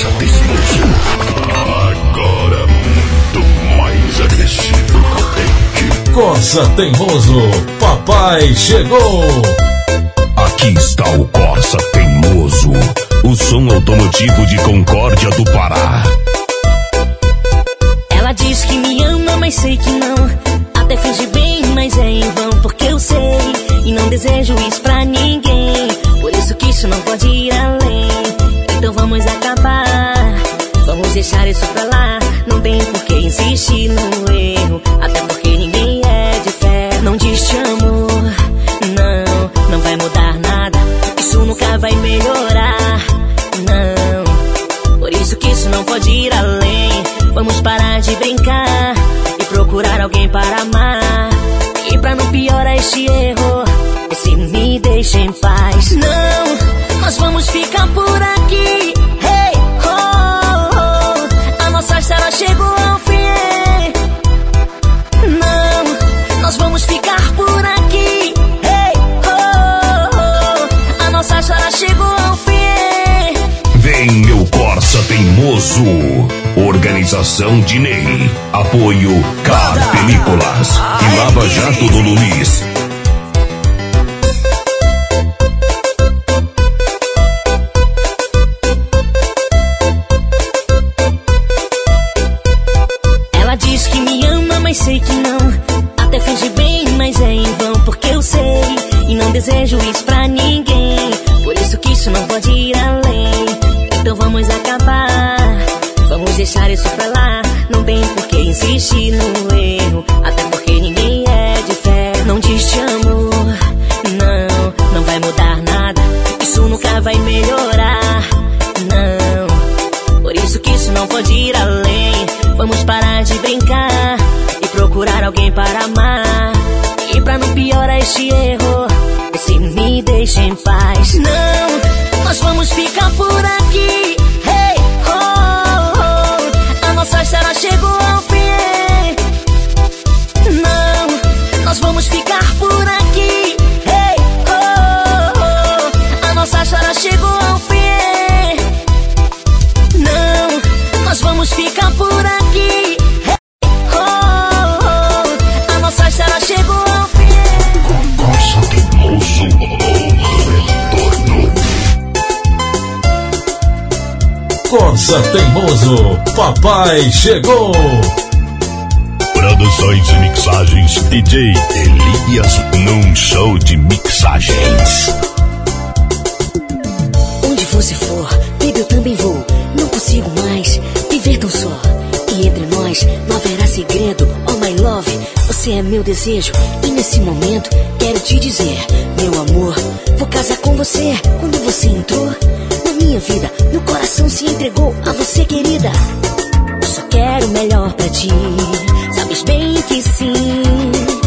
essa pesquisa. Agora muito mais agressivo potente. Corsa Teimoso, papai chegou! Aqui está o Corsa Teimoso, o som automotivo de Concórdia do Pará. Ela diz que me ama, mas sei que não. Até finge bem, mas é em vão, porque eu sei. E não desejo isso pra deixar isso pra lá. Não tem por que insistir no Realização de Ney. Apoio Car Películas e Lava Jato do Luiz. Criança teimoso, papai chegou. Produções e mixagens DJ Elias num show de mixagens. Onde você for, baby, eu também vou. Não consigo mais viver tão só. E entre nós não haverá segredo, oh my love. Você é meu desejo e nesse momento quero te dizer, meu amor, vou casar com você. Quando você entrou na minha vida, meu coração se entregou a você, querida. Eu só quero o melhor para ti, sabes bem que sim.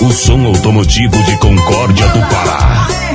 O som automotivo de Concórdia do Pará.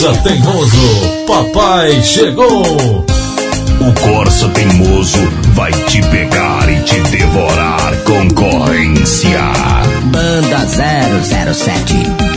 Corsa Teimoso, papai chegou! O Corsa Teimoso vai te pegar e te devorar concorrência. Banda 007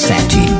007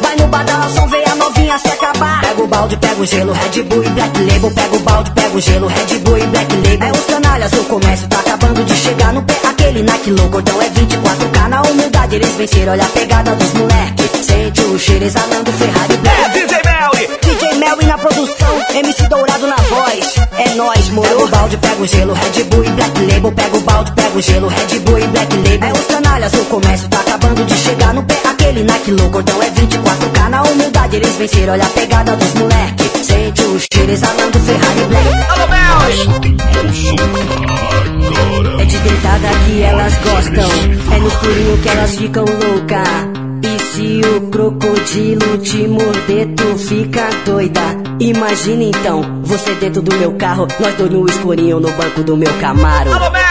balde, pega o gelo, Red Bull e Black Label. Pega o balde, pega o gelo, Red Bull e Black Label. É os canalhas, o comércio tá acabando de chegar no pé. Aquele Nike louco, então é 24K na humildade. Eles venceram, olha a pegada dos moleque. Sente o cheiro exalando Ferrari Black. É DJ Melly! DJ Melly na produção, MC Dourado na voz. É nóis, moro. Pega o balde, pega o gelo, Red Bull e Black Label. Pega o balde, pega o gelo, Red Bull e Black Label. É os canalhas, o comércio tá acabando de chegar no pé. Aquele Nike louco, então é 24K humildade. Eles venceram, olha a pegada dos moleque. Sente o cheiro exalando Ferrari Black. Alô! É de deitada que elas gostam. É no escurinho que elas ficam louca. E se o crocodilo te morder, tu fica doida. Imagina então, você dentro do meu carro, nós dois no escurinho no banco do meu Camaro. Alô!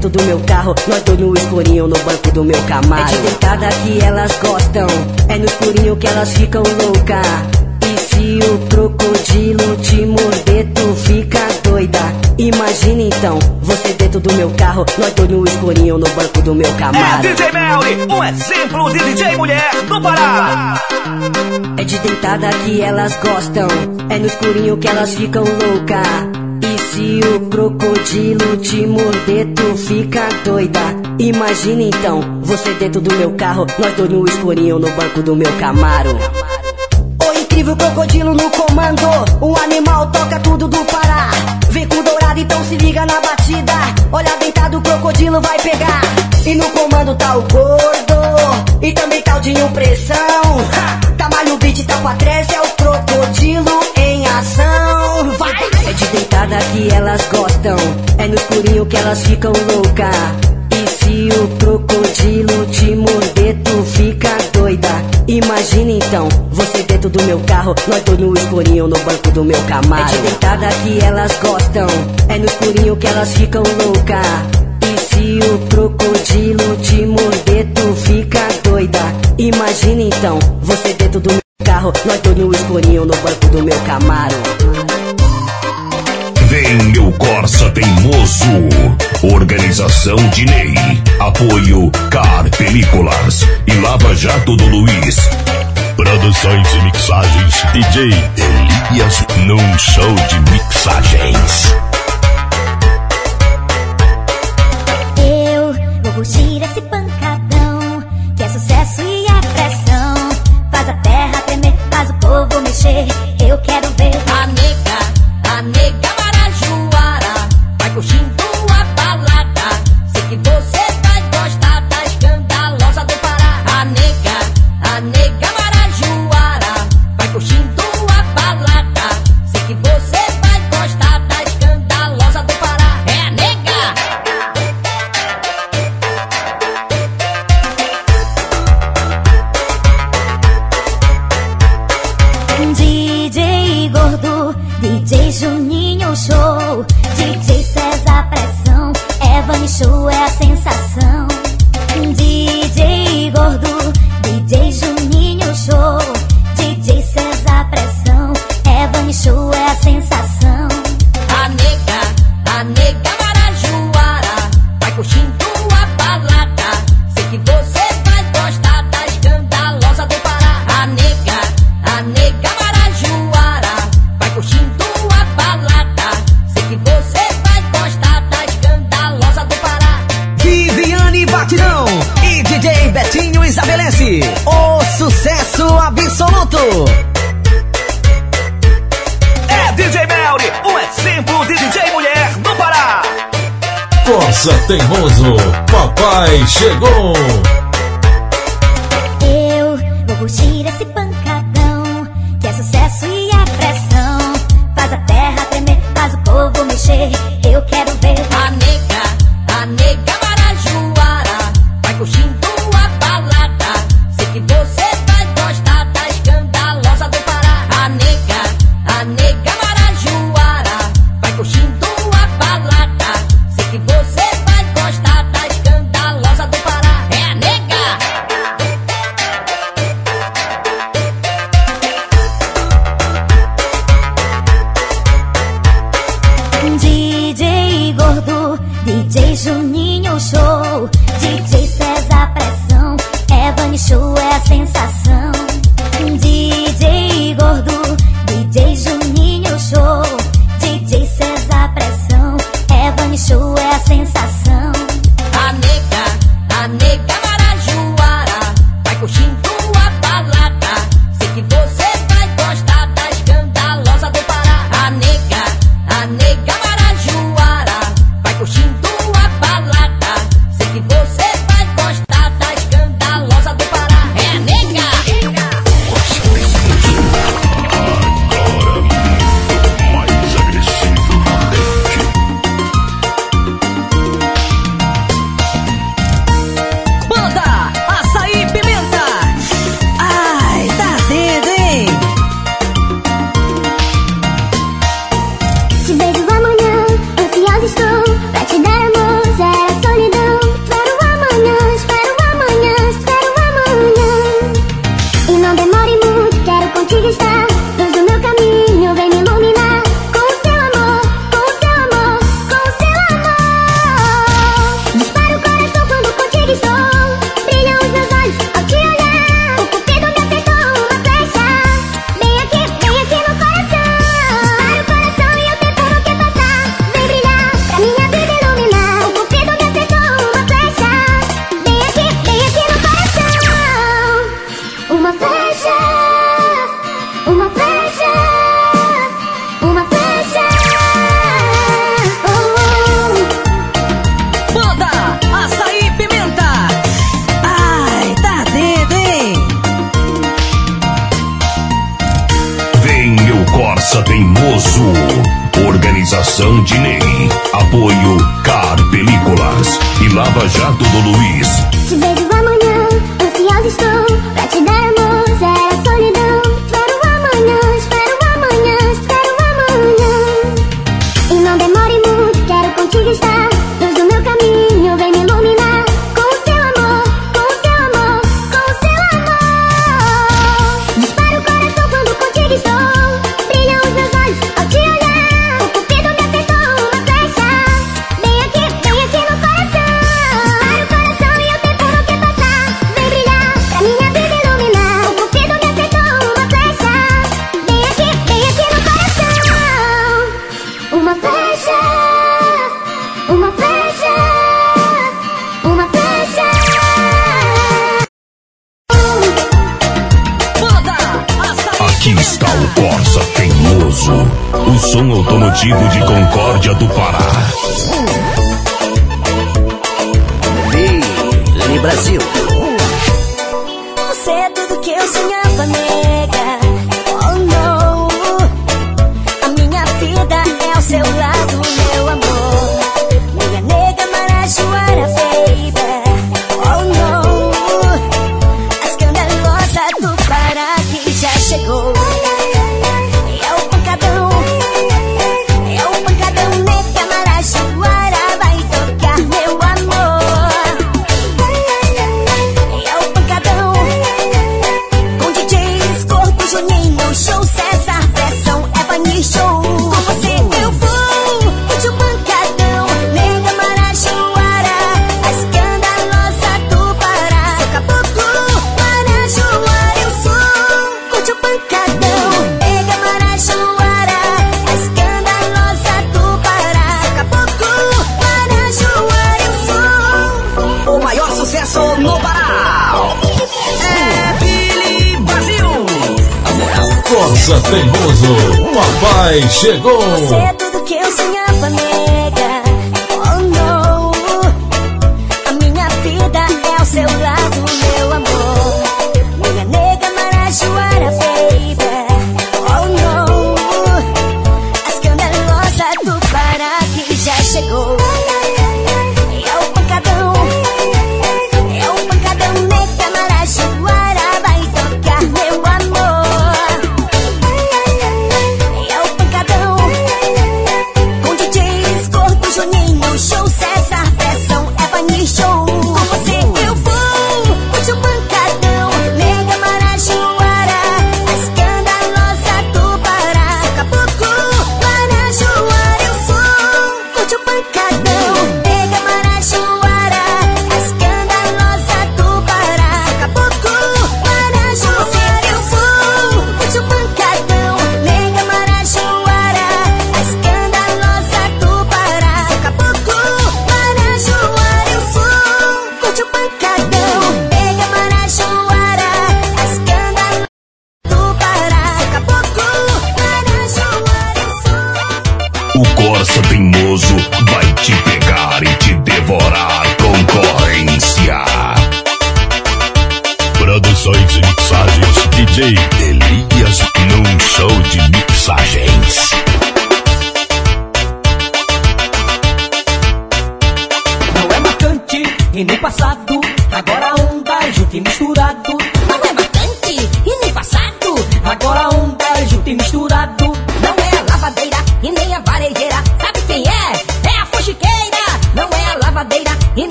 dentro do meu carro, nós dois no escurinho no banco do meu Camaro. É de deitada que elas gostam, é no escurinho que elas ficam louca. E se o crocodilo te morder, tu fica doida. Imagina então, você dentro do meu carro, nós dois no escurinho no banco do meu É Camaro. DJ Melly, um exemplo de DJ mulher do Pará. É de deitada que elas gostam, é no escurinho que elas ficam louca. Se o crocodilo te morder, tu fica doida. Imagina então, você dentro do meu carro, nós dois no escurinho no banco do meu Camaro. O incrível crocodilo no comando, o animal toca tudo do Pará. Vem com dourado, então se liga na batida. Olha deitado, o crocodilo vai pegar. E no comando tá o gordo, e também tá o Dinho Pressão. Ha! Tamalho beat, tá pra trás, é o crocodilo em ação. Vai! É de deitada que elas gostam, é no escurinho que elas ficam louca. E se o crocodilo te morder, tu fica doida. Imagina então, você dentro do meu carro, nós dois no escurinho no banco do meu Camaro. É de deitada que elas gostam, é no escurinho que elas ficam louca. E se o crocodilo te morder, tu fica doida. Imagina então, você dentro do meu carro, nós dois no escurinho no banco do meu Camaro. Vem meu Corsa Teimoso. Organização Dinei. Apoio Car Películas e Lava Jato do Luiz. Produções e mixagens DJ Elias num show de mixagens. Eu vou curtir esse pancadão, que é sucesso e é pressão. Faz a terra tremer, faz o povo mexer. Eu quero ver A nega, a nega Marajoara Vai curtindo DJ Juninho Show, DJ César Pressão, Evan Show é a sensação.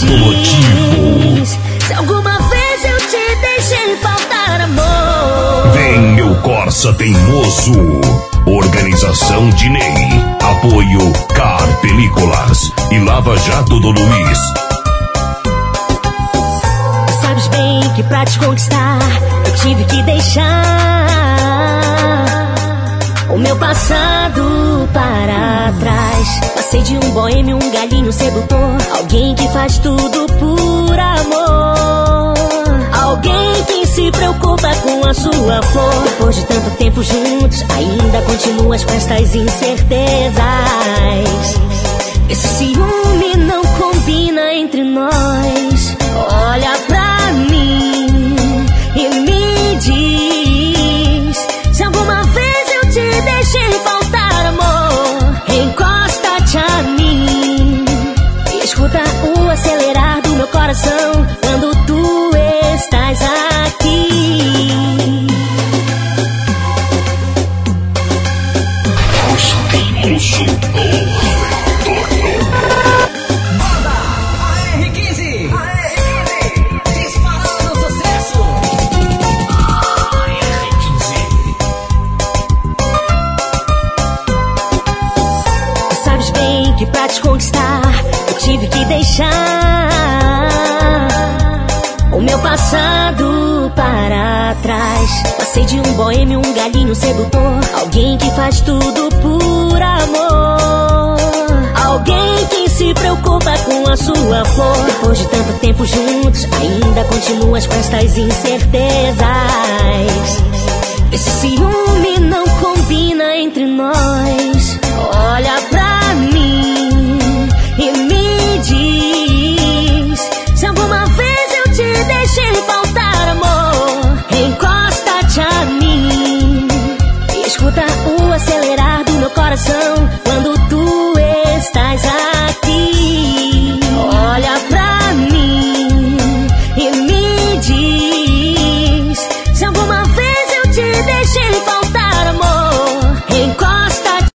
Se alguma vez eu te deixei faltar amor. Vem, meu Corsa Teimoso. Organização de Ney. Apoio Car Películas e Lava Jato do Luiz. Sabes bem que pra te conquistar eu tive que deixar meu passado para trás. Passei de um boêmio, um galinho sedutor. Alguém que faz tudo por amor. Alguém que se preocupa com a sua flor. Depois de tanto tempo juntos, ainda continuas com estas incertezas. Esse ciúme não combina entre nós. Olha coração quando tu estás aqui. AR15! Passei de um boêmio, um galinho sedutor, alguém que faz tudo por amor. Alguém que se preocupa com a sua flor. Depois de tanto tempo juntos, ainda continuas com estas incertezas. Esse ciúme não combina entre nós. Olha coração quando tu estás aqui. Olha pra mim e me diz se alguma vez eu te deixei faltar amor. Encosta-te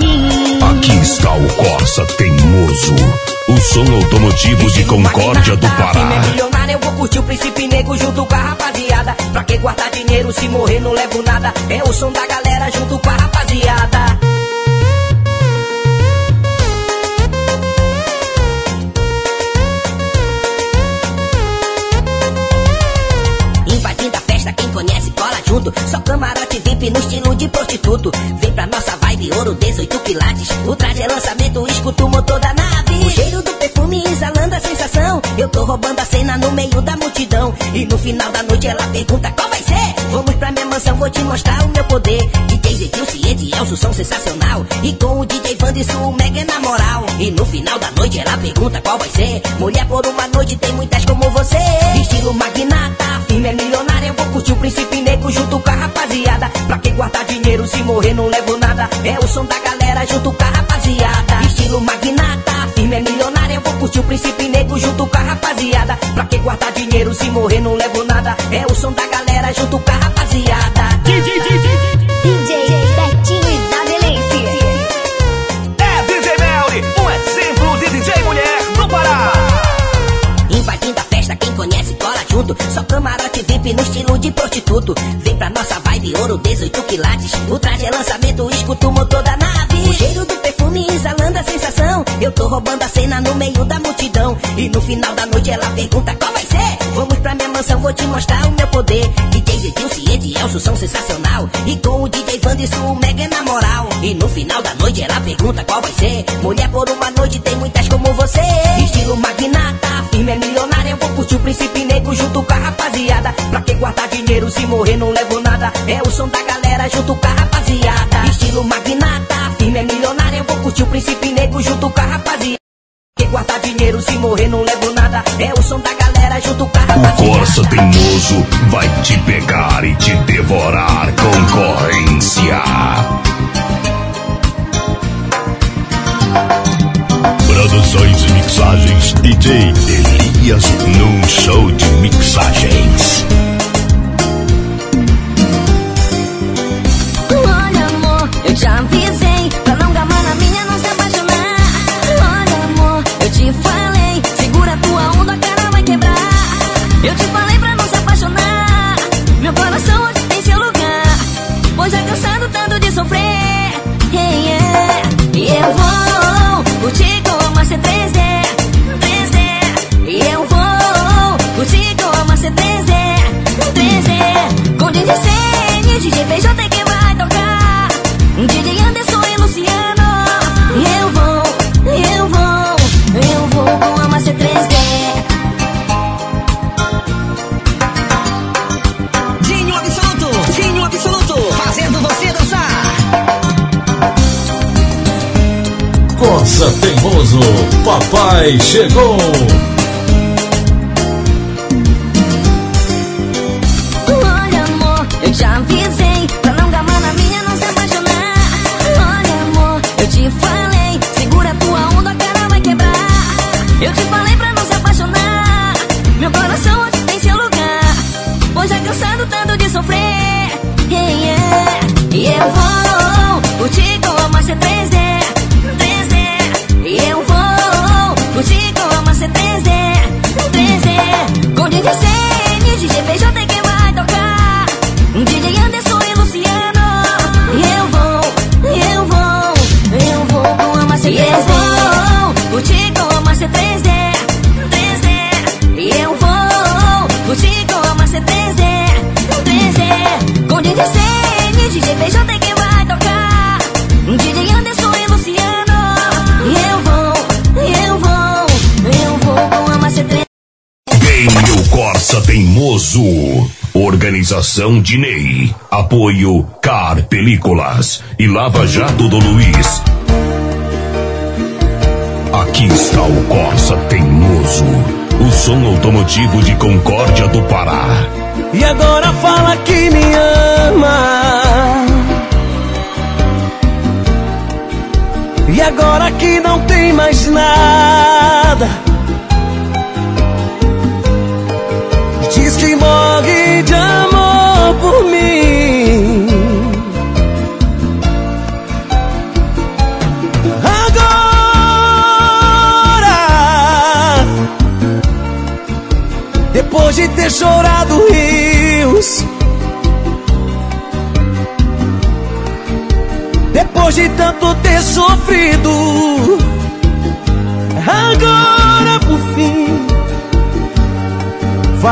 a mim. Aqui está o Corsa Teimoso. O som automotivo de Concórdia do Filme é Pará. milionário, eu vou curtir o príncipe negro junto com a rapaziada. Pra que guardar dinheiro se morrer não levo nada? É o som da galera junto com a rapaziada. Junto. Só camarote VIP no estilo de prostituto. Vem pra nossa vibe, ouro 18 pilates. O traje é lançamento, escuta o motor da nave. O cheiro do sensação. Eu tô roubando a cena no meio da multidão. E no final da noite ela pergunta qual vai ser. Vamos pra minha mansão, vou te mostrar o meu poder. DJ Zedilce e Edielso são sensacional. E com o DJ Vanderson, o mega é na moral. E no final da noite ela pergunta qual vai ser. Mulher por uma noite tem muitas como você. Estilo magnata, firme é milionária. Eu vou curtir o príncipe negro junto com a rapaziada. Pra que guardar dinheiro se morrer não levo nada? É o som da galera junto com a rapaziada. Estilo magnata, firme é milionária. Curtir o príncipe negro junto com a rapaziada. Pra que guardar dinheiro se morrer não levo nada? É o som da galera junto com a rapaziada. DJ Betinho e da Delícia. É DJ Melly, um exemplo de DJ mulher do Pará! Invadindo a festa, quem conhece cola junto. Só camarote VIP no estilo de prostituto. Vem pra nossa vibe, ouro 18 quilates. O traje é lançamento, escuta o motor da Eu tô roubando a cena no meio da multidão. E no final da noite ela pergunta qual vai ser. Vamos pra minha mansão, vou te mostrar o meu poder. DJ Zedilce e Edielso são sensacional. E com o DJ Vanderson, o mega é na moral. E no final da noite ela pergunta qual vai ser. Mulher por uma noite tem muitas como você. Estilo magnata, firme é milionária. Eu vou curtir o príncipe negro junto com a rapaziada. Pra que guardar dinheiro se morrer não levo nada? É o som da galera junto com a rapaziada. Estilo magnata, curtir o príncipe negro junto com a rapaziada. Que guardar dinheiro se morrer não levo nada. É o som da galera junto com a O rapaziada. Corsa Teimoso vai te pegar e te devorar concorrência. Produções e mixagens DJ Elias num show de mixagens. Chegou! Organização Dinei. Apoio Car Películas e Lava Jato do Luiz. Aqui está o Corsa Teimoso. O som automotivo de Concórdia do Pará. E agora fala que me ama. E agora que não tem mais nada.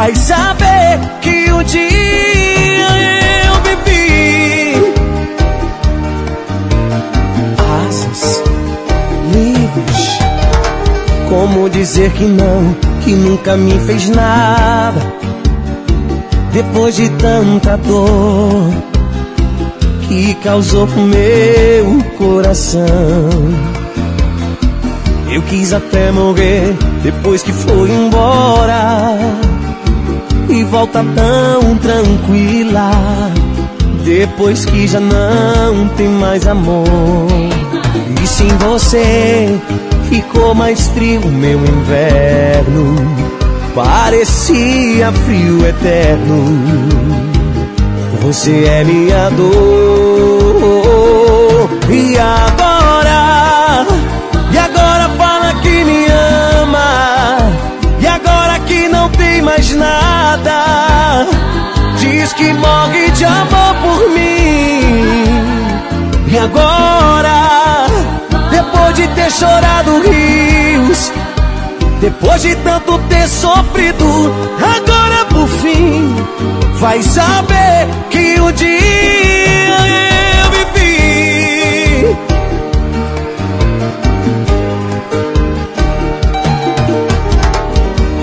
Vai saber que um dia eu bebi asas livres. Como dizer que não, que nunca me fez nada depois de tanta dor que causou pro meu coração. Eu quis até morrer depois que foi embora e volta tão tranquila depois que já não tem mais amor. E sem você ficou mais frio meu inverno, parecia frio eterno. Você é minha dor e agora, não tem mais nada, diz que morre de amor por mim. E agora, depois de ter chorado rios, depois de tanto ter sofrido, agora por fim, vai saber que o dia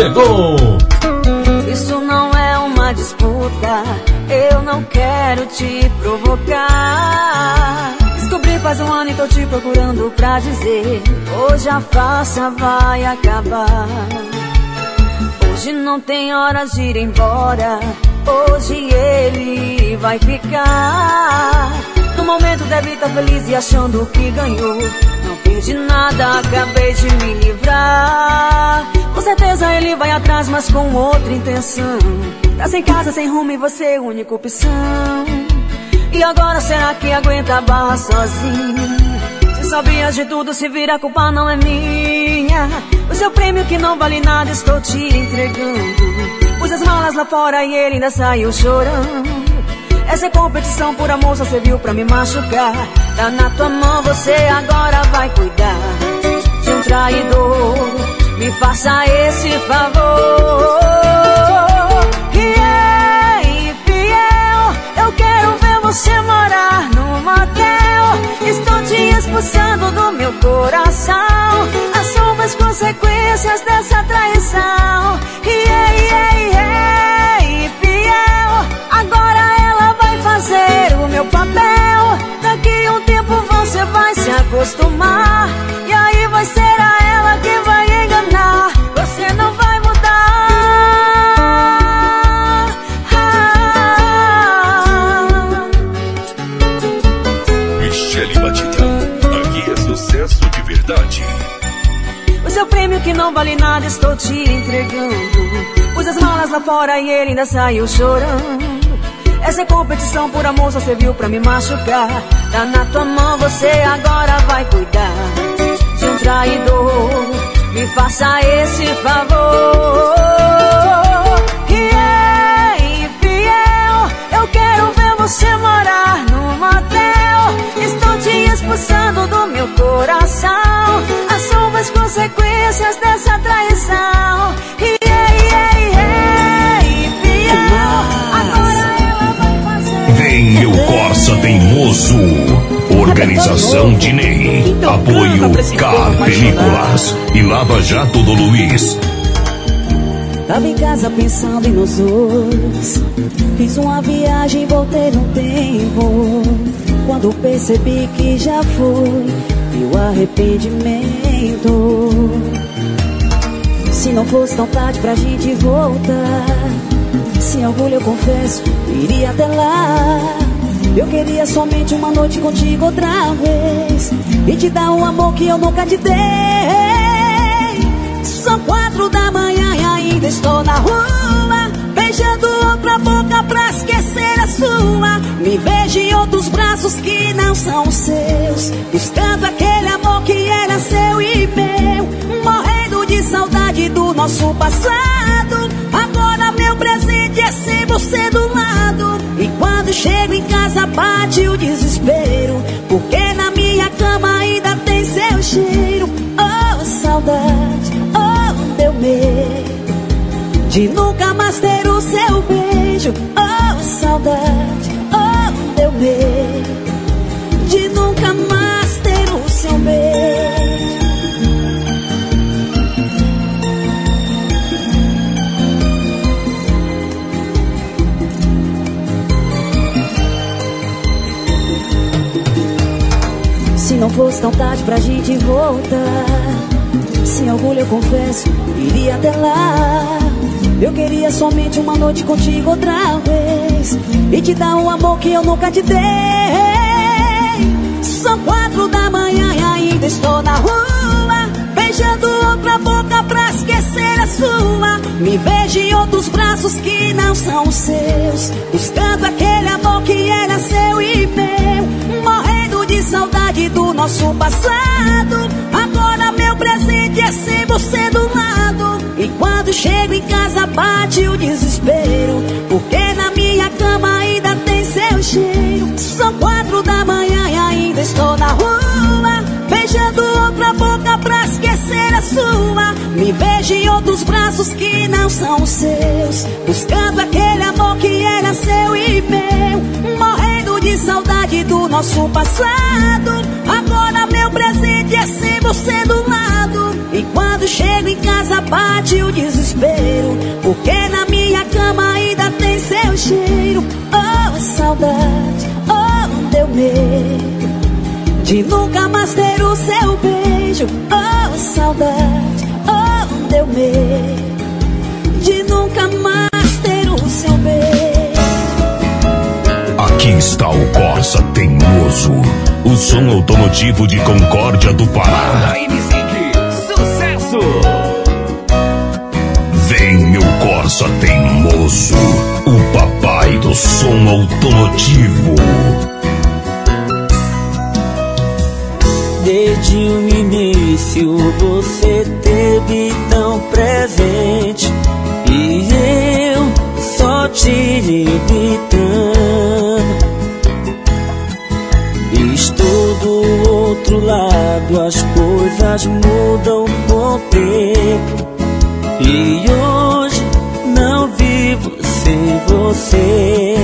chegou. Isso não é uma disputa, eu não quero te provocar. Descobri faz um ano e tô te procurando pra dizer: Hoje a farsa vai acabar. Hoje não tem hora de ir embora, hoje ele vai ficar. No momento deve estar feliz e achando que ganhou. Perdi nada, acabei de me livrar. Com certeza ele vai atrás, mas com outra intenção. Tá sem casa, sem rumo e você é única opção. E agora será que aguenta a barra sozinho? Se sabias de tudo, se vira, a culpa não é minha. O seu prêmio que não vale nada, estou te entregando. Pus as malas lá fora e ele ainda saiu chorando. Essa é competição por amor, só serviu pra me machucar. Tá na tua mão, você agora vai cuidar de um traidor. Me faça esse favor. É infiel, eu quero ver você morar num motel. Estou te expulsando do meu coração. Assuma as consequências dessa traição. E é, e meu papel. Daqui um tempo você vai se acostumar. E aí vai ser a ela quem vai enganar. Você não vai mudar. Ah. Michele Batidão, aqui é sucesso de verdade. O seu prêmio que não vale nada, estou te entregando. Pus as malas lá fora e ele ainda saiu chorando. Essa competição por amor só serviu pra me machucar. Tá na tua mão, você agora vai cuidar de um traidor. Me faça esse favor. Yeah, fiel, eu quero ver você morar no motel. Estou te expulsando do meu coração. Assuma as consequências Teimoso. Organização Dinei. Apoio Car Películas e Lava Jato do Luiz. Tava em casa pensando em nós dois. Fiz uma viagem e voltei no tempo. Quando percebi que já foi, e o arrependimento. Se não fosse tão tarde pra gente voltar. Sem orgulho eu confesso, iria até lá. Eu queria somente uma noite contigo outra vez. E te dar um amor que eu nunca te dei. São quatro da manhã e ainda estou na rua. Beijando outra boca pra esquecer a sua. Me vejo em outros braços que não são os seus. Buscando aquele amor que era seu e meu. Morrendo de saudade do nosso passado. Presente é sem você do lado. E quando chego em casa bate o desespero. Porque na minha cama ainda tem seu cheiro. Oh, saudade, oh, meu medo. De nunca mais ter o seu beijo. Oh, saudade, oh, meu medo. Não fosse tão tarde pra gente voltar. Sem orgulho eu confesso, iria até lá. Eu queria somente uma noite contigo outra vez. E te dar um amor que eu nunca te dei. São quatro da manhã e ainda estou na rua. Beijando outra boca pra esquecer a sua. Me vejo em outros braços que não são os seus. Buscando aquele amor que era seu e meu. De saudade do nosso passado. Agora meu presente é sem você do lado. E quando chego em casa bate o desespero. Porque na minha cama ainda tem seu cheiro. São quatro da manhã e ainda estou na rua. Beijando outra boca pra esquecer a sua. Me vejo em outros braços que não são seus. Buscando aquele amor que era seu e meu. Morrendo de saudade do nosso passado. Agora meu presente é sem você do lado. E quando chego em casa bate o desespero. Porque na minha cama ainda tem seu cheiro. Oh, saudade, oh, meu medo. De nunca mais ter o seu beijo. Oh, saudade, oh, meu medo. De nunca mais O Corsa Teimoso. O som automotivo de Concórdia do Pará. Sucesso! Vem meu Corsa Teimoso. O papai do som automotivo. Desde o início você teve tão presente e eu só te evitando. Outro lado, as coisas mudam com o tempo e hoje não vivo sem você.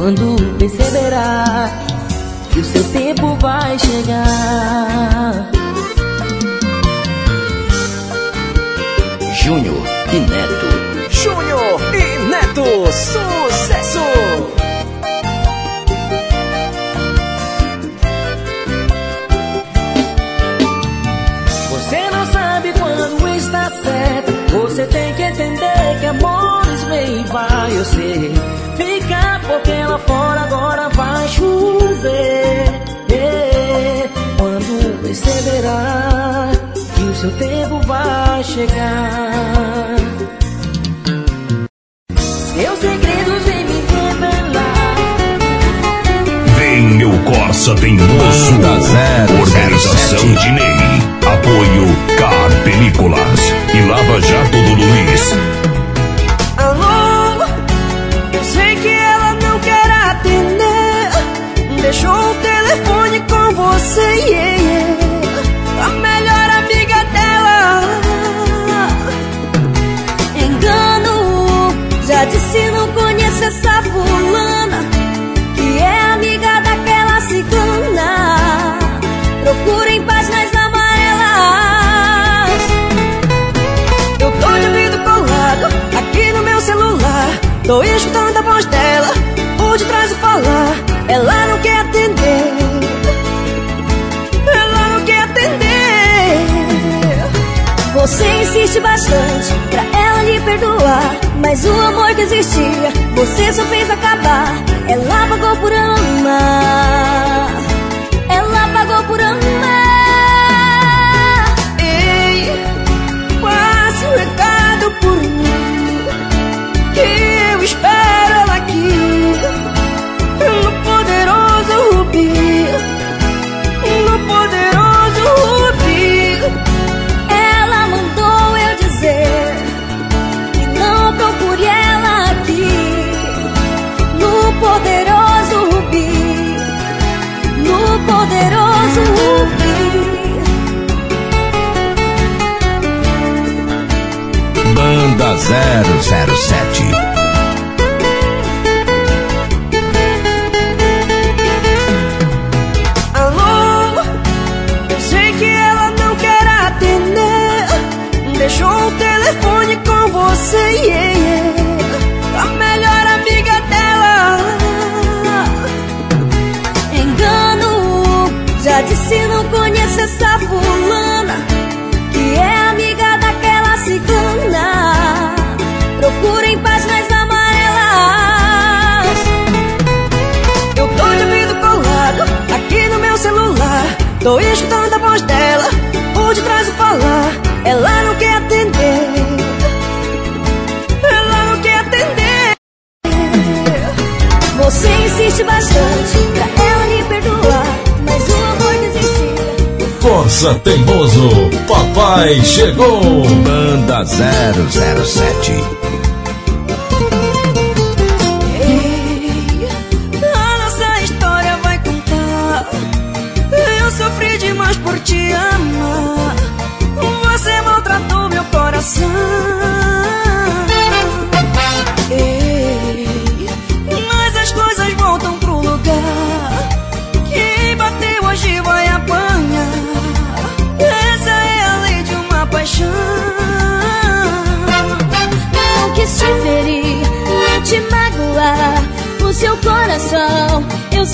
Quando perceberá que o seu tempo vai chegar. Júnior e Neto. Júnior e Neto, sucesso! Você não sabe quando está certo. Você tem que entender que amores vem e vai, eu sei porque lá fora agora vai chover. É, quando perceberá que o seu tempo vai chegar. Meus segredos vem me revelar. Vem meu Corsa Teimoso. Organização de Ney. Apoio Car Películas e Lava Jato do Luiz. 在夜 bastante pra ela lhe perdoar. Mas o amor que existia, você só fez acabar. Ela pagou por amar. 007 famoso Papai Chegou. Banda 007.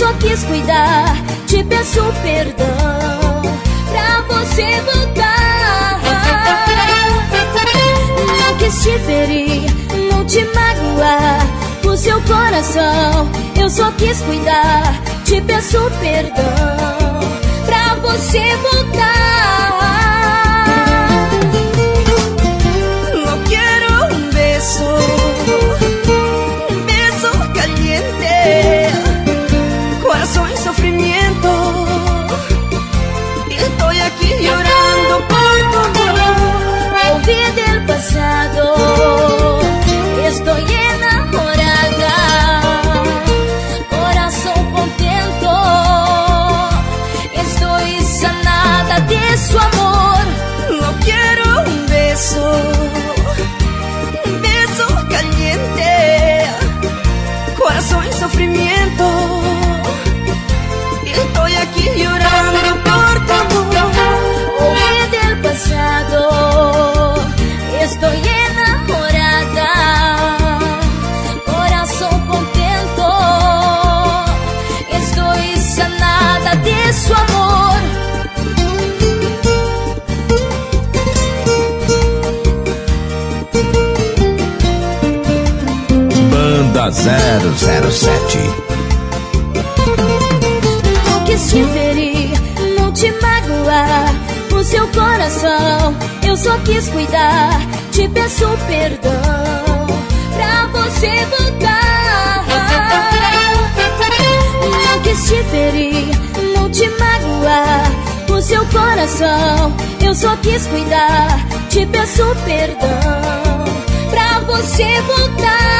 Só quis cuidar. Te peço perdão pra você voltar. Não quis te ferir, não te magoar. O seu coração, eu só quis cuidar. Te peço perdão pra você voltar. Pasado, 007 Não quis te ferir, não te magoar o seu coração. Eu só quis cuidar, te peço perdão pra você voltar. Não quis te ferir, não te magoar. O seu coração, eu só quis cuidar, te peço perdão pra você voltar.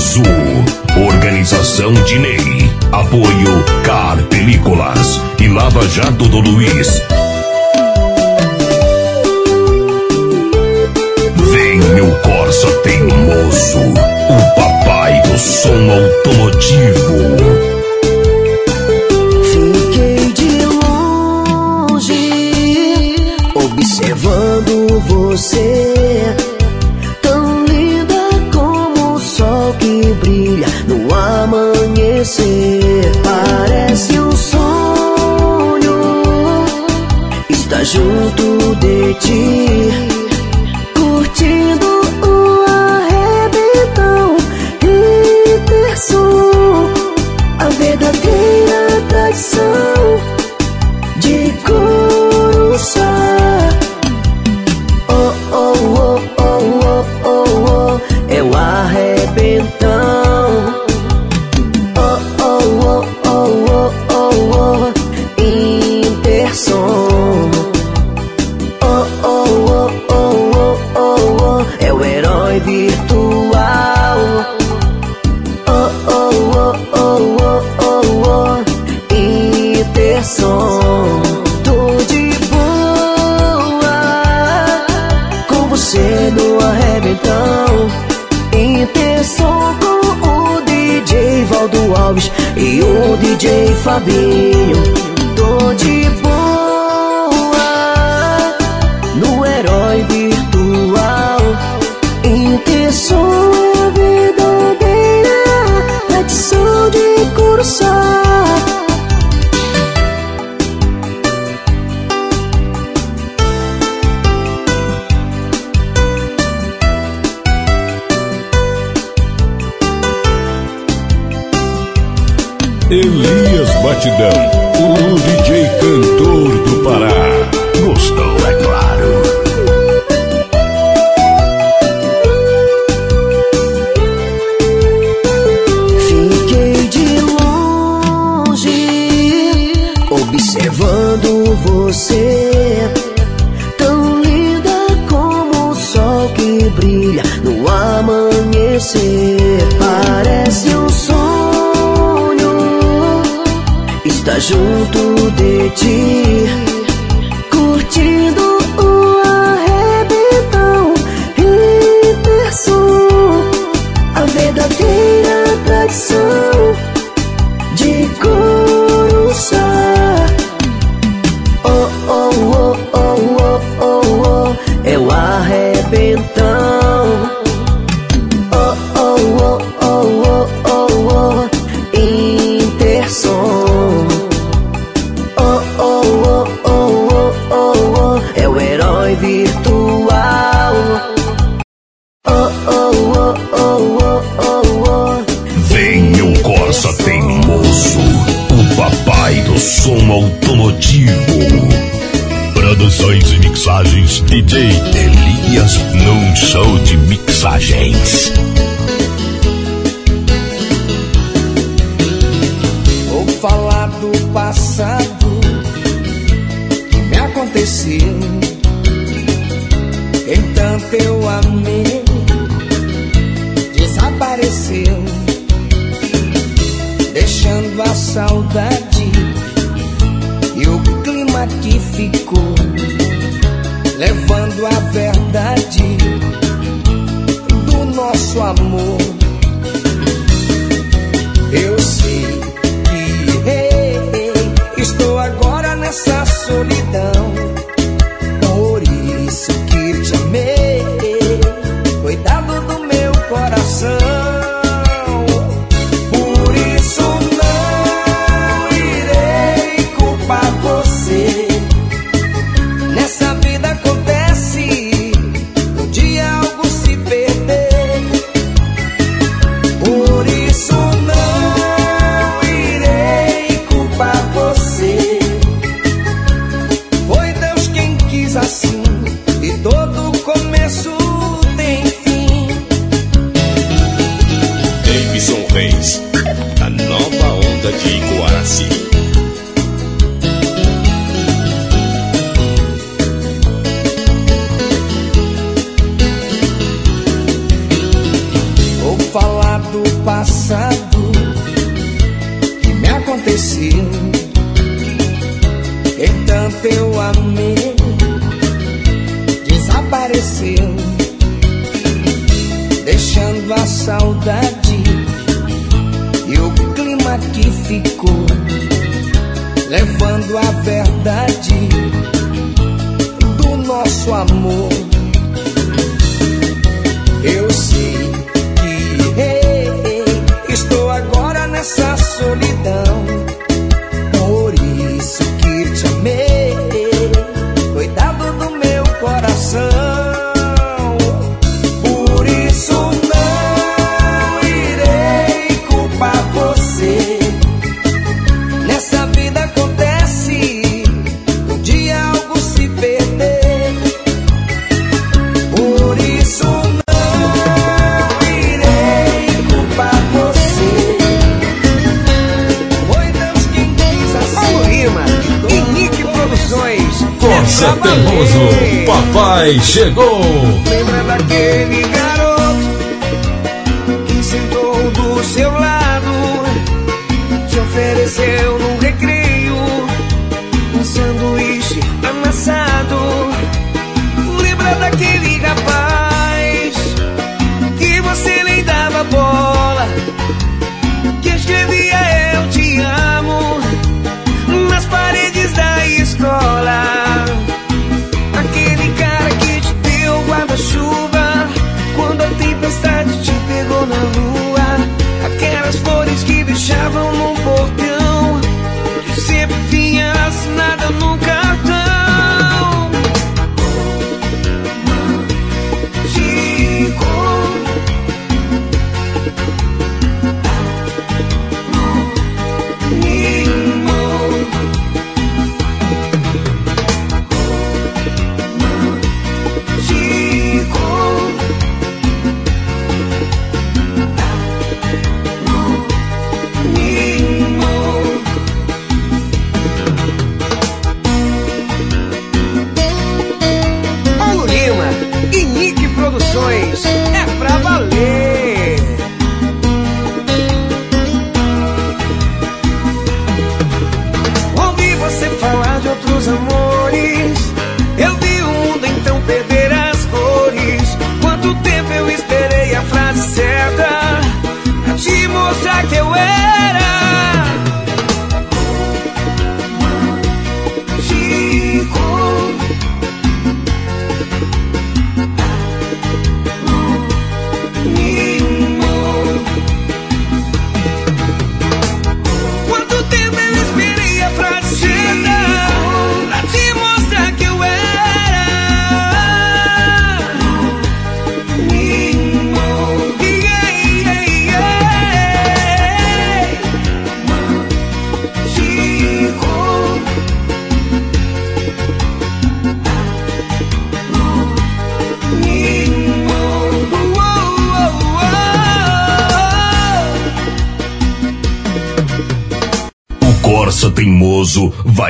Teimoso. Organização Dinei. Apoio Car Películas e Lava Jato do Luiz. Vem meu Corsa Teimoso. O papai do som automotivo. Fiquei de longe, observando você amanhecer parece um sonho. Está junto de ti DJ Fabinho. amor. chegou. Lembra daquele garoto que sentou do seu lado? está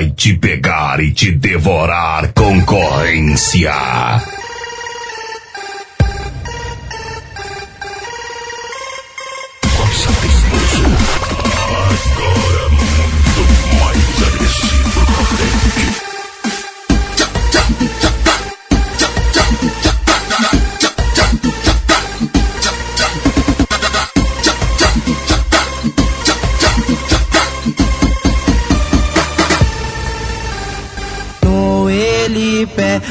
vai te pegar e te devorar, concorrência.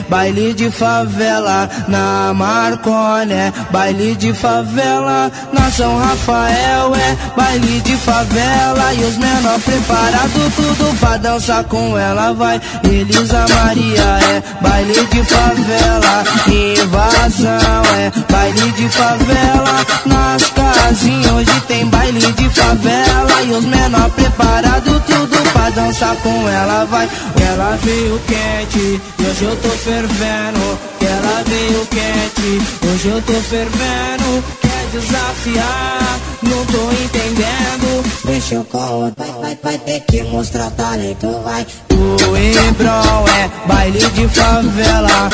Baile de favela na Marconé, baile de favela na São Rafael, é baile de favela e os menor preparado tudo pra dançar com ela vai. Elisa Maria é baile de favela, invasão é baile de favela nas casinhas hoje tem baile de favela e os menor preparado tudo pra dançar com ela vai. Ela veio quente, hoje eu tô fervendo. Que ela veio quente, hoje eu tô fervendo. Quer desafiar, não tô entendendo. Deixa o corro, vai, vai, vai ter que mostrar talento, vai. O Embrão é baile de favela,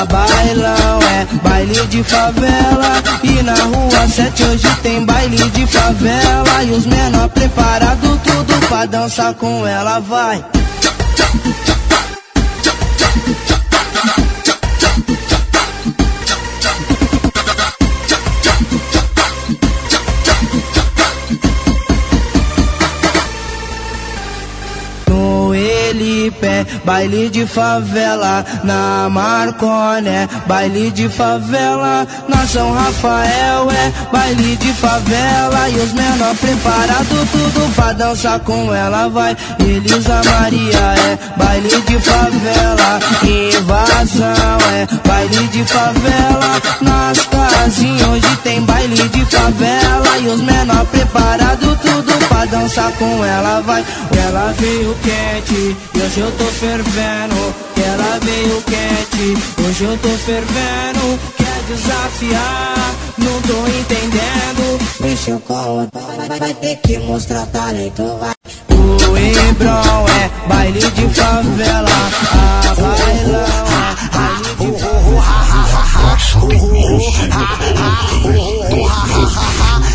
a bailão é baile de favela. E na rua 7 hoje tem baile de favela. E os menor preparado tudo pra dançar com ela, vai. Baile de favela na Marconé, baile de favela na São Rafael, é baile de favela e os menor preparado tudo pra dançar com ela vai. Elisa Maria é baile de favela, invasão é baile de favela nas casinhas hoje tem baile de favela e os menor preparado tudo pra dançar com ela vai. Ela veio quente, e hoje eu tô fervendo. Ela veio quente, hoje eu tô fervendo. Quer desafiar, não tô entendendo. Deixa eu corro, vai, vai ter que mostrar talento, vai. O Embrão é baile de favela, a bailão é baile de favela.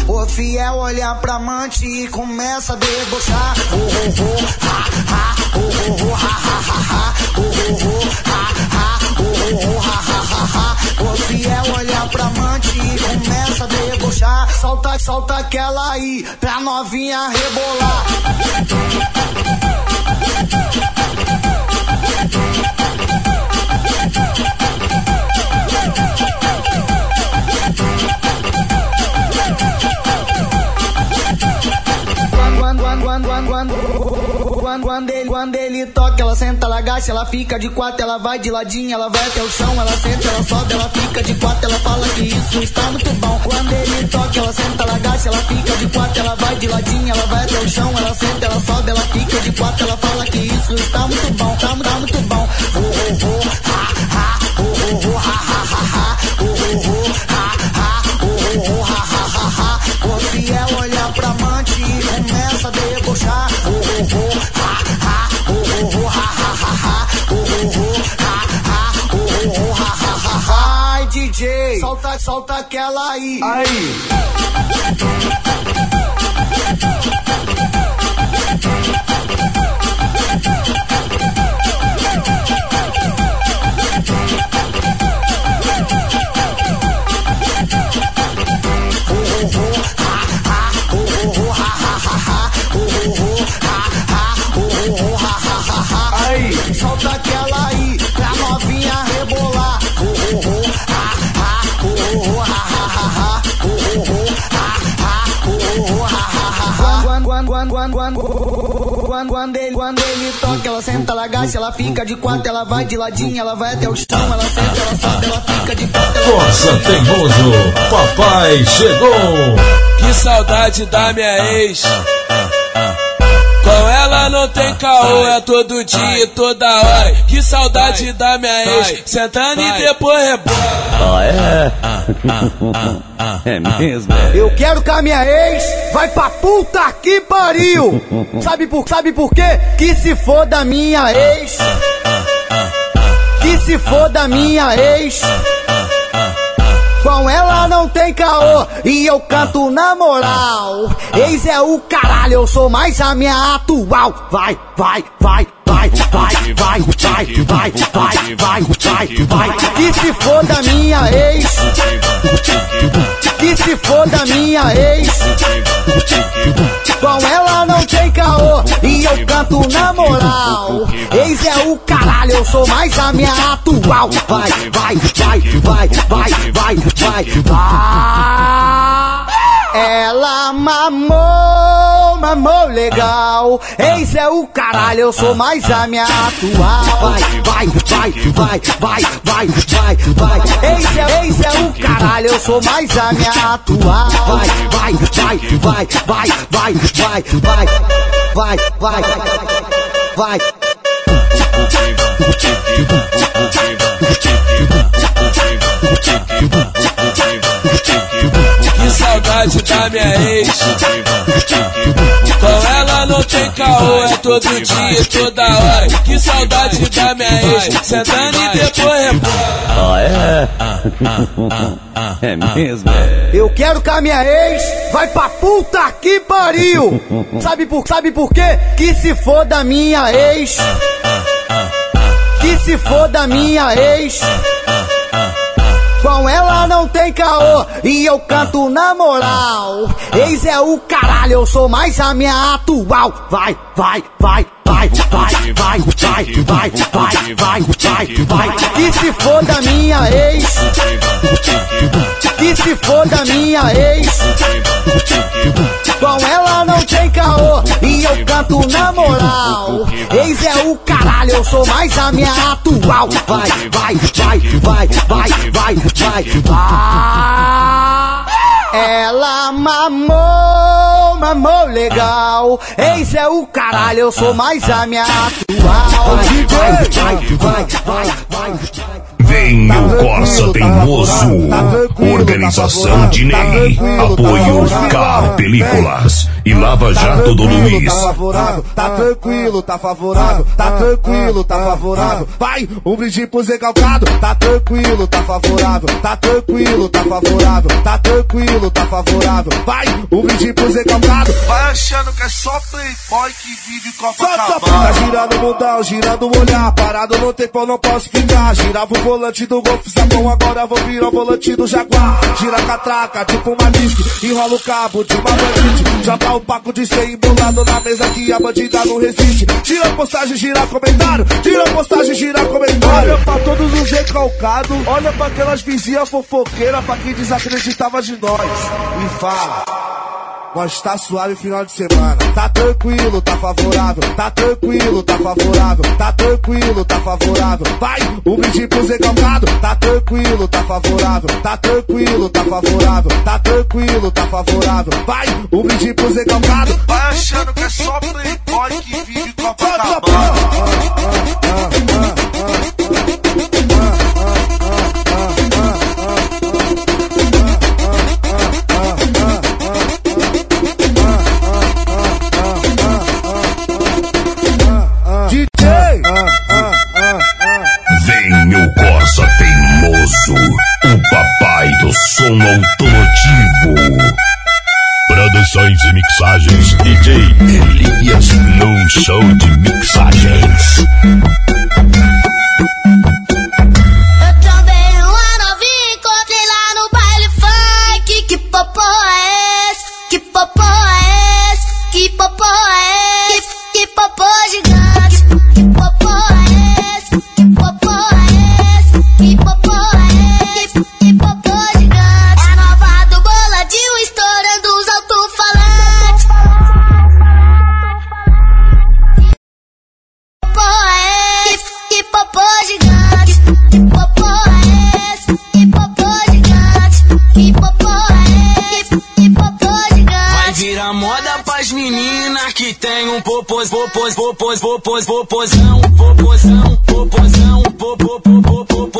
O fiel olha pra amante e começa a debochar. Oh, oh, oh, ha, ha, debochar. Solta, solta aquela aí pra novinha rebolar. Quando, quando, ele, quando ele toca, ela senta, ela agacha, ela fica de quatro, ela vai de ladinho, ela vai até o chão, ela senta, ela sobe, ela fica de quatro, ela fala que isso está muito bom. Quando ele toca, ela senta, ela agacha, ela fica de quatro, ela vai de ladinho, ela vai até o chão, ela senta, ela sobe, ela fica de quatro, ela fala que isso está muito bom, tá, tá muito bom. Oh, oh, oh, ha, ha, oh, ha, ha, ha, ha, ha, ha, ha, ha, ha, ha. O fiel olha pra amante e começa a debochar. Oh, oh, oh, solta, aquela. Aí. Aí, quando, quando, ele, quando ele toca, ela senta, ela agacha, ela fica de quatro, ela vai de ladinho, ela vai até o chão, ela senta, ela sobe, ela fica de quatro. Força Teimoso, papai chegou. Que saudade da minha ex. Com ela não tem caô, é todo dia, toda hora. Que saudade da minha ex, sentando e depois rebola. Ah, é? É mesmo? É. Eu quero que a minha ex vai pra puta que pariu. Sabe por, sabe por quê? Que se for da minha ex. Que se for da minha ex. Com ela não tem caô e eu canto na moral. Ex é o caralho, eu sou mais a minha atual. Vai, vai, vai, vai, vai, vai, vai, vai, vai, vai, vai. Que se for da minha ex. Que se for da minha ex. Com ela não tem caô e eu canto na moral. Ex é o caralho, eu sou mais a minha atual. Vai, vai, vai, vai, vai, vai, vai, vai. Ela mamou mamou legal. Ex é o caralho, eu sou mais a minha atual. Vai, vai, vai, vai, vai, vai, vai, vai. Ex é, ex é o caralho, eu sou mais a minha atual. Vai, vai, vai, vai, vai, vai, vai, vai, vai, vai, vai. Que saudade da minha ex. Com ela não tem caô, é todo dia, toda hora. Que saudade da minha ex, sentando e depois rebola. Ah, é? É mesmo? É. Eu quero que a minha ex vai pra puta que pariu. Sabe por, sabe por quê? Que se for da minha ex. Que se for da minha ex. Com ela não tem caô e eu canto na moral. Ex é o caralho, eu sou mais a minha atual. Vai, vai, vai, vai, vai, vai, vai, vai, vai, vai, vai, vai. Que se for da minha ex. Que se for da minha ex. Com ela não tem caô e eu canto na moral. Ex é o caralho, eu sou mais a minha atual. Vai, vai, vai, vai, vai, vai, vai, vai. Ela mamou, mamou legal. Ex é o caralho, eu sou mais a minha atual. Vai, vai, vai, vai, vai, vai. Vem o Corsa Teimoso. Organização de Ney. Apoio Car Películas. E Lava Jato do Luiz. Tá favorável, tá tranquilo, tá favorável, tá tranquilo, tá favorável. Vai, um brinde pro Zé Calcado, tá tranquilo, tá favorável, tá tranquilo, tá favorável, tá tranquilo, tá favorável. Vai, um brinde pro Zé Calcado. Vai achando que é só playboy que vive Tá Copacabana. girando o mundão, girando o olhar, parado no tempo, não posso ficar. Girava o volante do Golf Sapão, agora vou virar o volante do Jaguar. Gira a catraca, tipo uma disque, enrola o cabo de uma bandite. Já tá o paco de ser embolado na mesa que a bandida não resiste. Tira postagem, gira comentário, tira postagem, gira comentário. Olha pra todos os recalcados, olha pra aquelas vizinhas fofoqueiras, pra quem desacreditava de nós. E fala. Nós tá suave final de semana. Tá tranquilo, tá favorável. Tá tranquilo, tá favorável. Tá tranquilo, tá favorável. Vai, um brinde pro Zé Calcado. Tá tranquilo, tá favorável. Tá tranquilo, tá favorável. Tá tranquilo, tá favorável. Vai, um brinde pro Zé Calcado. Vai achando que é só playboy que vive Copacabana. DJ! O papai do som automotivo. Produções e mixagens DJ Elias num show de mixagens. pois vou pois vou pois vou pois vou pois popôs, vou popôsão, popôsão, vou pois popô, popô.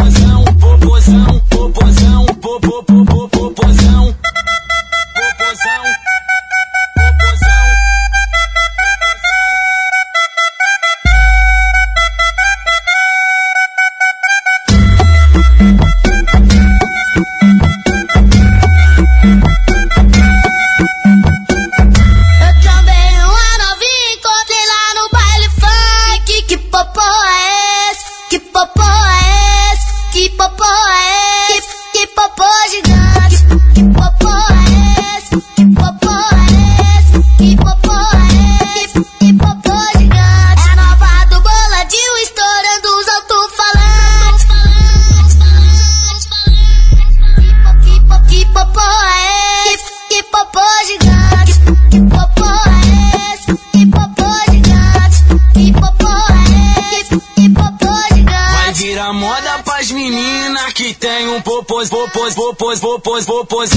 pois, vou pois, vou pois,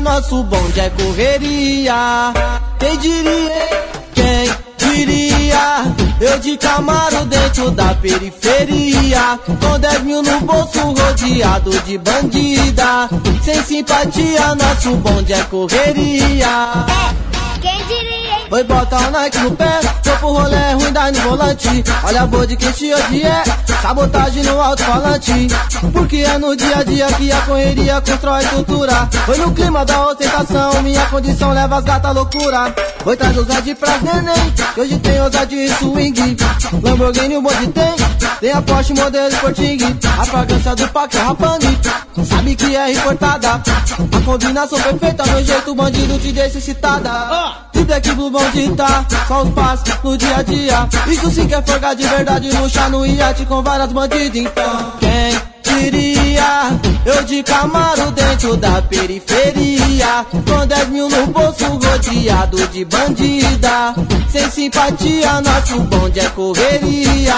nosso bonde é correria. Quem diria, quem diria? Eu de Camaro dentro da periferia. Com 10 mil no bolso rodeado de bandida. Sem simpatia nosso bonde é correria? Oi, bota o Nike no pé, tô pro rolê ruim da no volante. Olha a boa de quem te odia, sabotagem no alto-falante. Porque é no dia a dia que a correria constrói cultura. Foi no clima da ostentação, minha condição leva as gatas à loucura. Foi traz ousadia pras neném, que hoje tem ousadia e swing. Lamborghini o bonde tem, tem a Porsche modelo Sporting. A fragrância do Pac é rapane, sabe que é importada. A combinação perfeita, meu jeito bandido te deixa excitada. De black blue bonde tá, só os passos no dia a dia. Isso sim que é folga de verdade, luxar no iate com várias bandidas. Então, quem diria? Eu de Camaro dentro da periferia. Com 10 mil no bolso rodeado de bandida. Sem simpatia, nosso bonde é correria.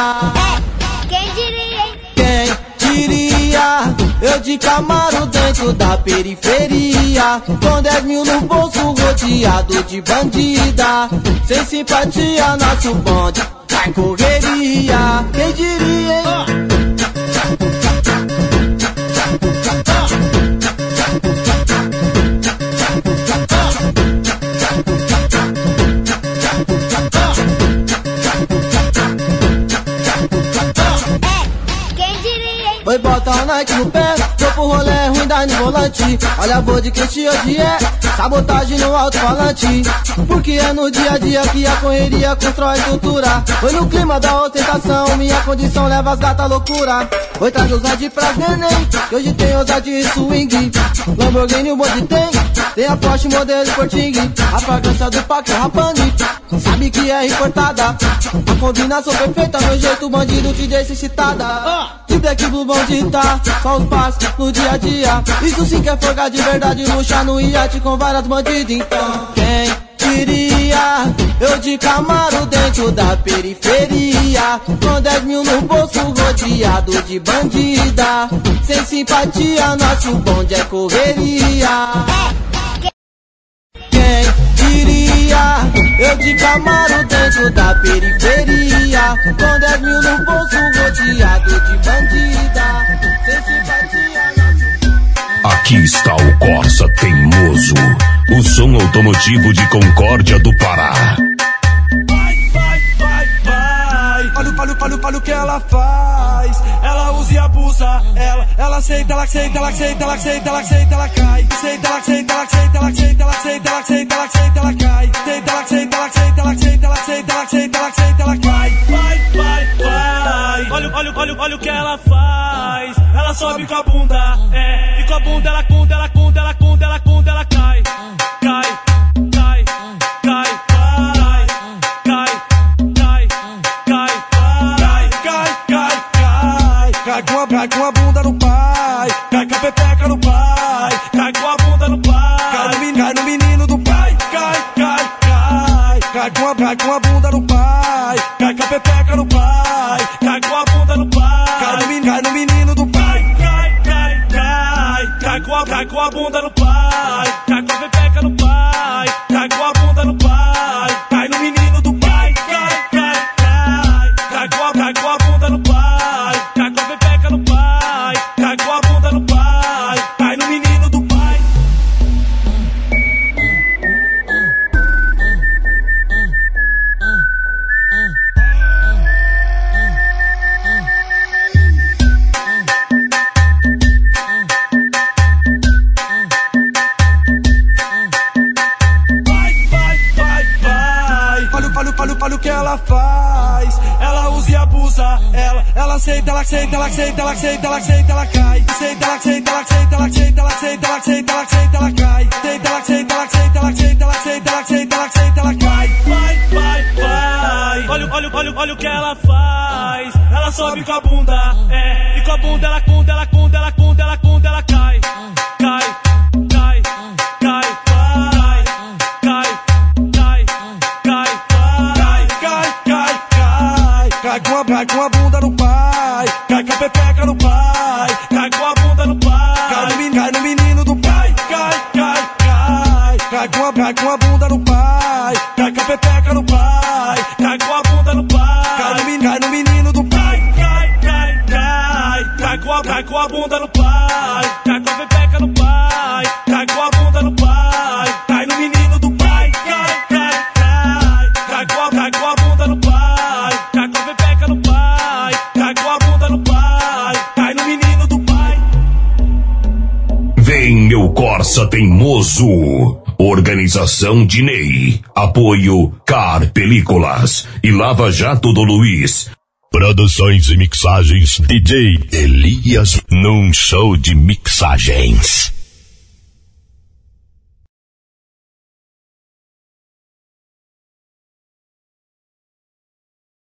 Quem diria, hein? Quem diria? Eu de Camaro dentro da periferia Com 10 mil no bolso rodeado de bandida Sem simpatia nosso bonde vai correria Quem diria, hein? Foi botar o Nike no pé pro rolê ruim da no volante. Olha a boa de quem te odia, sabotagem no alto-falante. Porque é no dia a dia que a correria constrói cultura. Foi no clima da ostentação, minha condição leva as gatas à loucura. Oi, traz ousadia pras neném, que hoje tem ousadia e swing. Lamborghini o bonde tem, tem a Porsche modelo Sporting. A fragrância do Pac é rapane, sabe que é importada. A combinação perfeita, meu jeito bandido te deixa excitada. De black blue bonde tá, só os passos no dia a dia. Isso sim que é folga de verdade, luxar no iate com várias bandidas. Então, quem diria? Eu de Camaro dentro da periferia. Com 10 mil no bolso rodeado de bandida. Sem simpatia, nosso bonde é correria. Quem diria? Eu de Camaro dentro da periferia Com 10 mil no bolso rodeado de bandida Sem simpatia Aqui está o Corsa Teimoso, o som automotivo de Concórdia do Pará. olha, olha o que ela faz. Ela usa e abusa, ela, ela aceita, ela aceita, ela aceita, ela aceita, ela aceita, ela cai. Aceita, ela aceita, ela aceita, ela aceita, ela aceita, ela aceita, ela aceita, ela cai. Aceita, ela aceita, ela aceita, ela aceita, ela aceita, ela aceita, ela aceita, ela cai. Vai, vai, vai. Olha, olha, olha, olha o que ela faz. Ela sobe com a bunda, é. E com a bunda ela cunda, ela cunda, ela cunda, ela cunda, ela cai. Cai. Cai com a, cai com a bunda no pai. Cai com a pepeca no pai. Cai com a bunda no pai. Cai no, menino, cai no menino do pai. Cai, cai, cai. Cai com a, cai com a bunda no pai. Cai com a pepeca no pai. Realização de Ney. Apoio Car Películas e Lava Jato do Luiz. Produções e mixagens DJ Elias num show de mixagens.